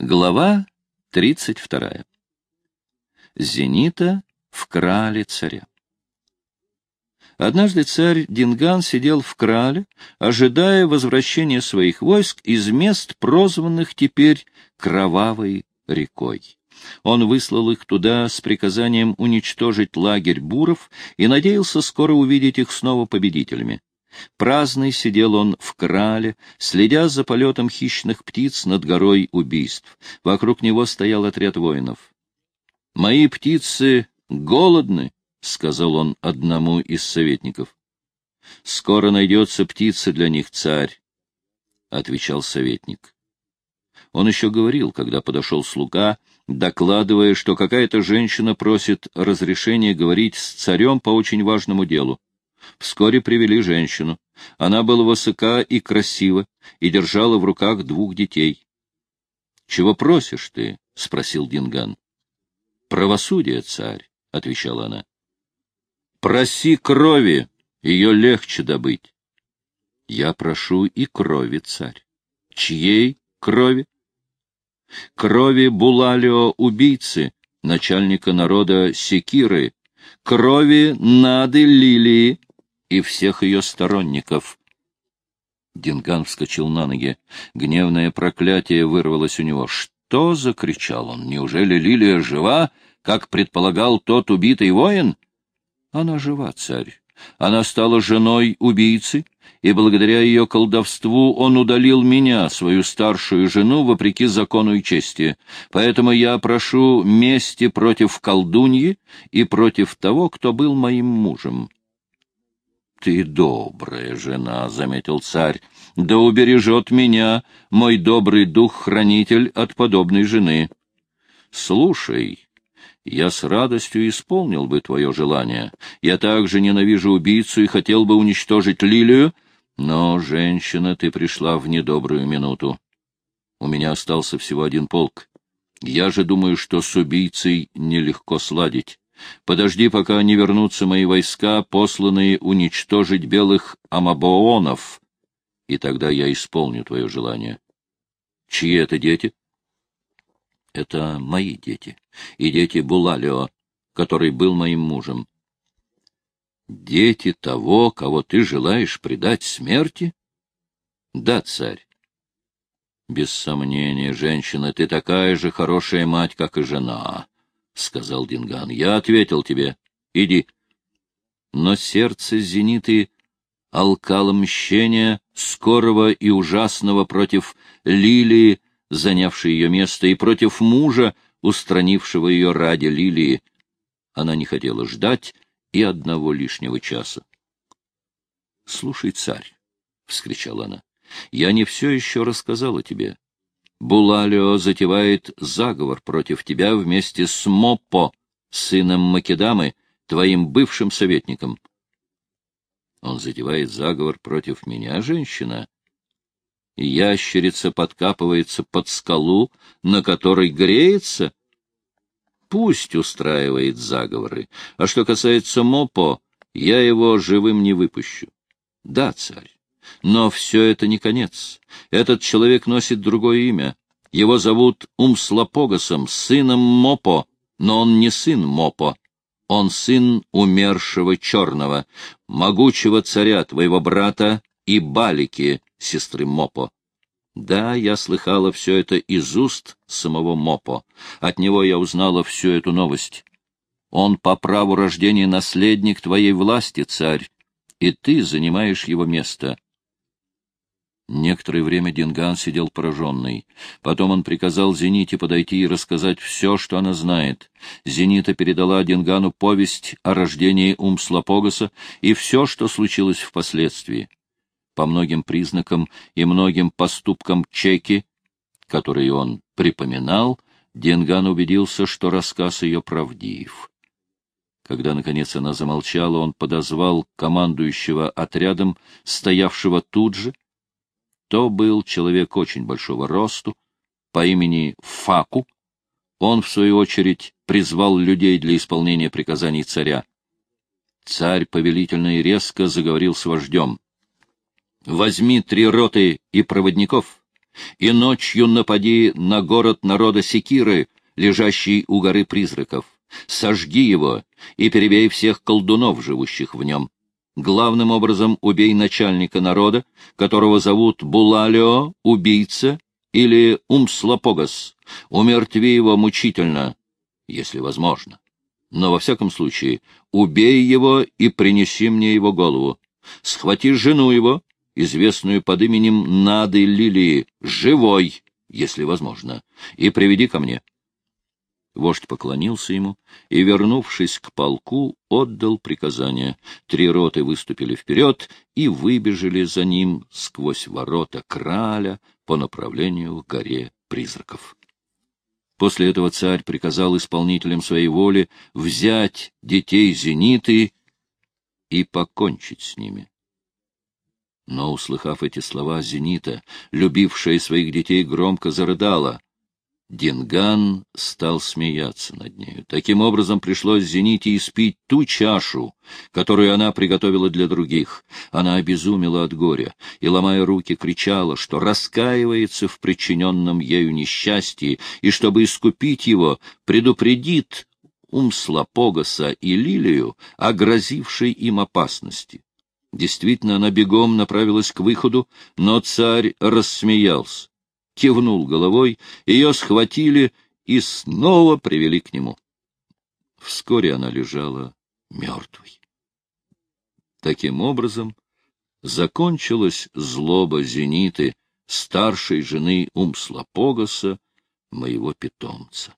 Глава 32. Зенита в крале царя. Однажды царь Динган сидел в крале, ожидая возвращения своих войск из мест, прозванных теперь Кровавой рекой. Он выслал их туда с приказанием уничтожить лагерь буров и надеялся скоро увидеть их снова победителями. Праздный сидел он в крале, следя за полетом хищных птиц над горой убийств. Вокруг него стоял отряд воинов. — Мои птицы голодны, — сказал он одному из советников. — Скоро найдется птица для них, царь, — отвечал советник. Он еще говорил, когда подошел слуга, докладывая, что какая-то женщина просит разрешения говорить с царем по очень важному делу. Вскоре привели женщину. Она была высока и красива и держала в руках двух детей. — Чего просишь ты? — спросил Динган. — Правосудие, царь, — отвечала она. — Проси крови, ее легче добыть. — Я прошу и крови, царь. — Чьей крови? — Крови Булалио убийцы, начальника народа Секиры, крови Нады Лилии, и всех ее сторонников. Динган вскочил на ноги. Гневное проклятие вырвалось у него. «Что?» — закричал он. «Неужели Лилия жива, как предполагал тот убитый воин?» «Она жива, царь. Она стала женой убийцы, и благодаря ее колдовству он удалил меня, свою старшую жену, вопреки закону и чести. Поэтому я прошу мести против колдуньи и против того, кто был моим мужем ты добрая жена, — заметил царь, — да убережет меня мой добрый дух-хранитель от подобной жены. Слушай, я с радостью исполнил бы твое желание. Я также ненавижу убийцу и хотел бы уничтожить Лилию, но, женщина, ты пришла в недобрую минуту. У меня остался всего один полк. Я же думаю, что с убийцей нелегко сладить. Подожди, пока не вернутся мои войска, посланные уничтожить белых амабоонов, и тогда я исполню твое желание. Чьи это дети? Это мои дети, и дети Булалио, который был моим мужем. Дети того, кого ты желаешь предать смерти? Да, царь. Без сомнения, женщина, ты такая же хорошая мать, как и жена. — сказал Динган. — Я ответил тебе. Иди. Но сердце зениты алкало мщения, скорого и ужасного против Лилии, занявшей ее место, и против мужа, устранившего ее ради Лилии. Она не хотела ждать и одного лишнего часа. — Слушай, царь, — вскричала она, — я не все еще рассказала тебе. Булалио затевает заговор против тебя вместе с Моппо, сыном Македамы, твоим бывшим советником. Он затевает заговор против меня, женщина. Ящерица подкапывается под скалу, на которой греется. Пусть устраивает заговоры. А что касается Мопо, я его живым не выпущу. Да, царь. Но все это не конец. Этот человек носит другое имя. Его зовут Умслопогасом, сыном Мопо, но он не сын Мопо. Он сын умершего черного, могучего царя твоего брата и Балики, сестры Мопо. Да, я слыхала все это из уст самого Мопо. От него я узнала всю эту новость. Он по праву рождения наследник твоей власти, царь, и ты занимаешь его место. Некоторое время Динган сидел пораженный. Потом он приказал Зените подойти и рассказать все, что она знает. Зенита передала Дингану повесть о рождении Умслопогаса и все, что случилось впоследствии. По многим признакам и многим поступкам Чеки, которые он припоминал, Динган убедился, что рассказ ее правдив. Когда, наконец, она замолчала, он подозвал командующего отрядом, стоявшего тут же, то был человек очень большого росту, по имени Факу. Он, в свою очередь, призвал людей для исполнения приказаний царя. Царь повелительно и резко заговорил с вождем. «Возьми три роты и проводников и ночью напади на город народа Секиры, лежащий у горы призраков. Сожги его и перебей всех колдунов, живущих в нем. Главным образом убей начальника народа, которого зовут Булалио, убийца, или Умслопогас. Умертви его мучительно, если возможно. Но, во всяком случае, убей его и принеси мне его голову. Схвати жену его, известную под именем Нады Лилии, живой, если возможно, и приведи ко мне. Вождь поклонился ему и, вернувшись к полку, отдал приказание. Три роты выступили вперед и выбежали за ним сквозь ворота краля по направлению к горе призраков. После этого царь приказал исполнителям своей воли взять детей зениты и покончить с ними. Но, услыхав эти слова, Зенита, любившая своих детей, громко зарыдала. Динган стал смеяться над нею. Таким образом, пришлось Зените испить ту чашу, которую она приготовила для других. Она обезумела от горя и, ломая руки, кричала, что раскаивается в причиненном ею несчастье, и, чтобы искупить его, предупредит Умслопогаса и Лилию о грозившей им опасности. Действительно, она бегом направилась к выходу, но царь рассмеялся кивнул головой, ее схватили и снова привели к нему. Вскоре она лежала мертвой. Таким образом, закончилась злоба Зениты, старшей жены Умслопогаса, моего питомца.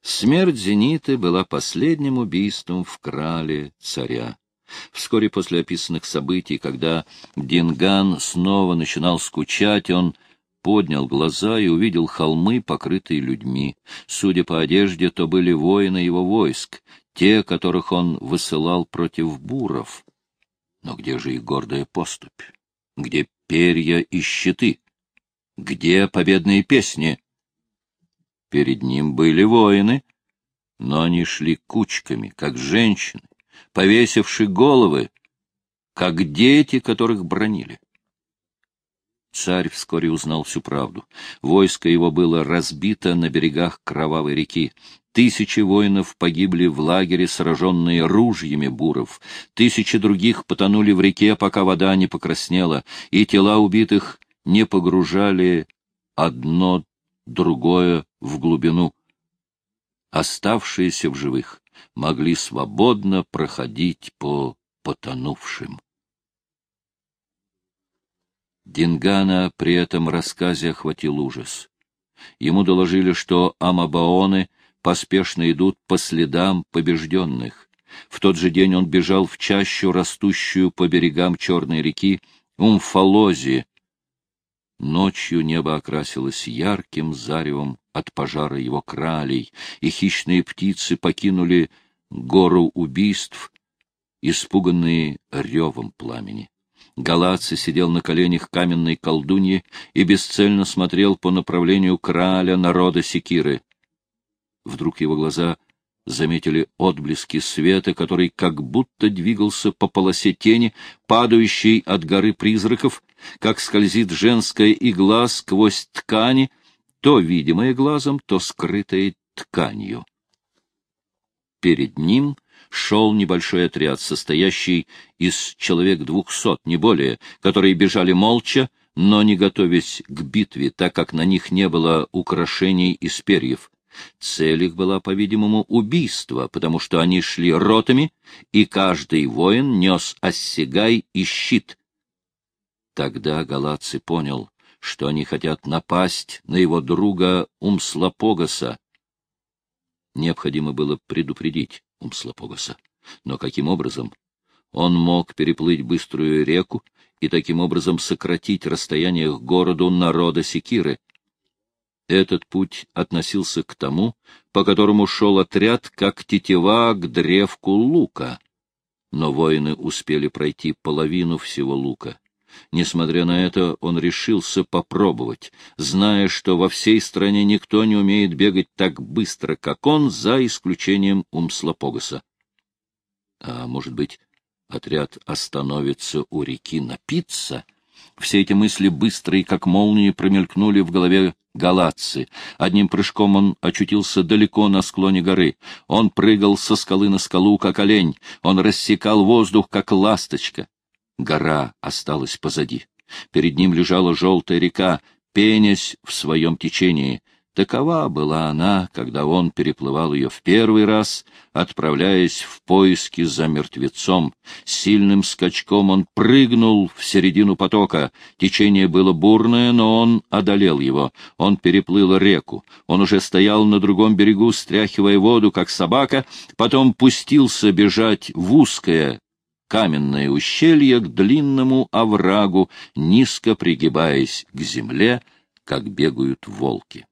Смерть Зениты была последним убийством в крале царя. Вскоре после описанных событий, когда Динган снова начинал скучать, он поднял глаза и увидел холмы, покрытые людьми. Судя по одежде, то были воины его войск, те, которых он высылал против буров. Но где же их гордая поступь? Где перья и щиты? Где победные песни? Перед ним были воины, но они шли кучками, как женщины, повесившие головы, как дети, которых бронили. Царь вскоре узнал всю правду. Войско его было разбито на берегах кровавой реки. Тысячи воинов погибли в лагере, сраженные ружьями буров. Тысячи других потонули в реке, пока вода не покраснела, и тела убитых не погружали одно другое в глубину. Оставшиеся в живых могли свободно проходить по потонувшим. Дингана при этом рассказе охватил ужас. Ему доложили, что амабаоны поспешно идут по следам побежденных. В тот же день он бежал в чащу, растущую по берегам Черной реки, Умфалози. Ночью небо окрасилось ярким заревом от пожара его кралей, и хищные птицы покинули гору убийств, испуганные ревом пламени. Галаци сидел на коленях каменной колдуньи и бесцельно смотрел по направлению краля народа Секиры. Вдруг его глаза заметили отблески света, который как будто двигался по полосе тени, падающей от горы призраков, как скользит женская игла сквозь ткани, то видимая глазом, то скрытая тканью. Перед ним — шел небольшой отряд, состоящий из человек двухсот, не более, которые бежали молча, но не готовясь к битве, так как на них не было украшений из перьев. Цель их была, по-видимому, убийство, потому что они шли ротами, и каждый воин нес оссигай и щит. Тогда Галаци понял, что они хотят напасть на его друга Умслопогаса. Необходимо было предупредить Умслопогаса. Но каким образом? Он мог переплыть быструю реку и таким образом сократить расстояние к городу народа Секиры. Этот путь относился к тому, по которому шел отряд, как тетива к древку лука. Но воины успели пройти половину всего лука. Несмотря на это, он решился попробовать, зная, что во всей стране никто не умеет бегать так быстро, как он, за исключением Умслопогаса. А может быть, отряд остановится у реки напиться? Все эти мысли быстрые, как молнии, промелькнули в голове Галатцы. Одним прыжком он очутился далеко на склоне горы. Он прыгал со скалы на скалу, как олень. Он рассекал воздух, как ласточка. Гора осталась позади. Перед ним лежала желтая река, пенясь в своем течении — Такова была она, когда он переплывал ее в первый раз, отправляясь в поиски за мертвецом. Сильным скачком он прыгнул в середину потока. Течение было бурное, но он одолел его. Он переплыл реку. Он уже стоял на другом берегу, стряхивая воду, как собака, потом пустился бежать в узкое каменное ущелье к длинному оврагу, низко пригибаясь к земле, как бегают волки.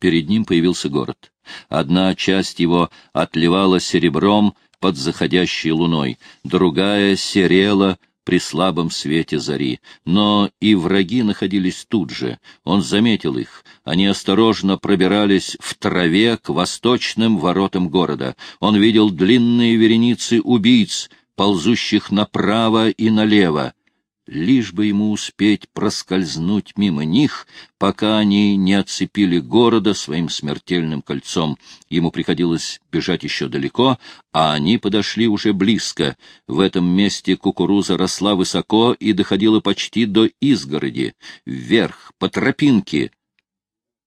Перед ним появился город. Одна часть его отливала серебром под заходящей луной, другая серела при слабом свете зари. Но и враги находились тут же. Он заметил их. Они осторожно пробирались в траве к восточным воротам города. Он видел длинные вереницы убийц, ползущих направо и налево лишь бы ему успеть проскользнуть мимо них, пока они не отцепили города своим смертельным кольцом. Ему приходилось бежать еще далеко, а они подошли уже близко. В этом месте кукуруза росла высоко и доходила почти до изгороди, вверх, по тропинке,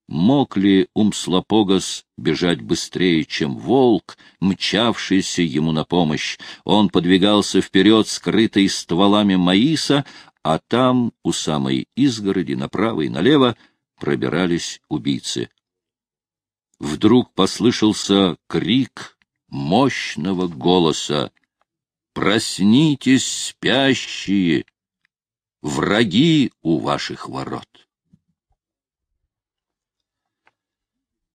Мог ли Умслопогас бежать быстрее, чем волк, мчавшийся ему на помощь? Он подвигался вперед, скрытый стволами маиса, а там, у самой изгороди, направо и налево, пробирались убийцы. Вдруг послышался крик мощного голоса. «Проснитесь, спящие! Враги у ваших ворот!»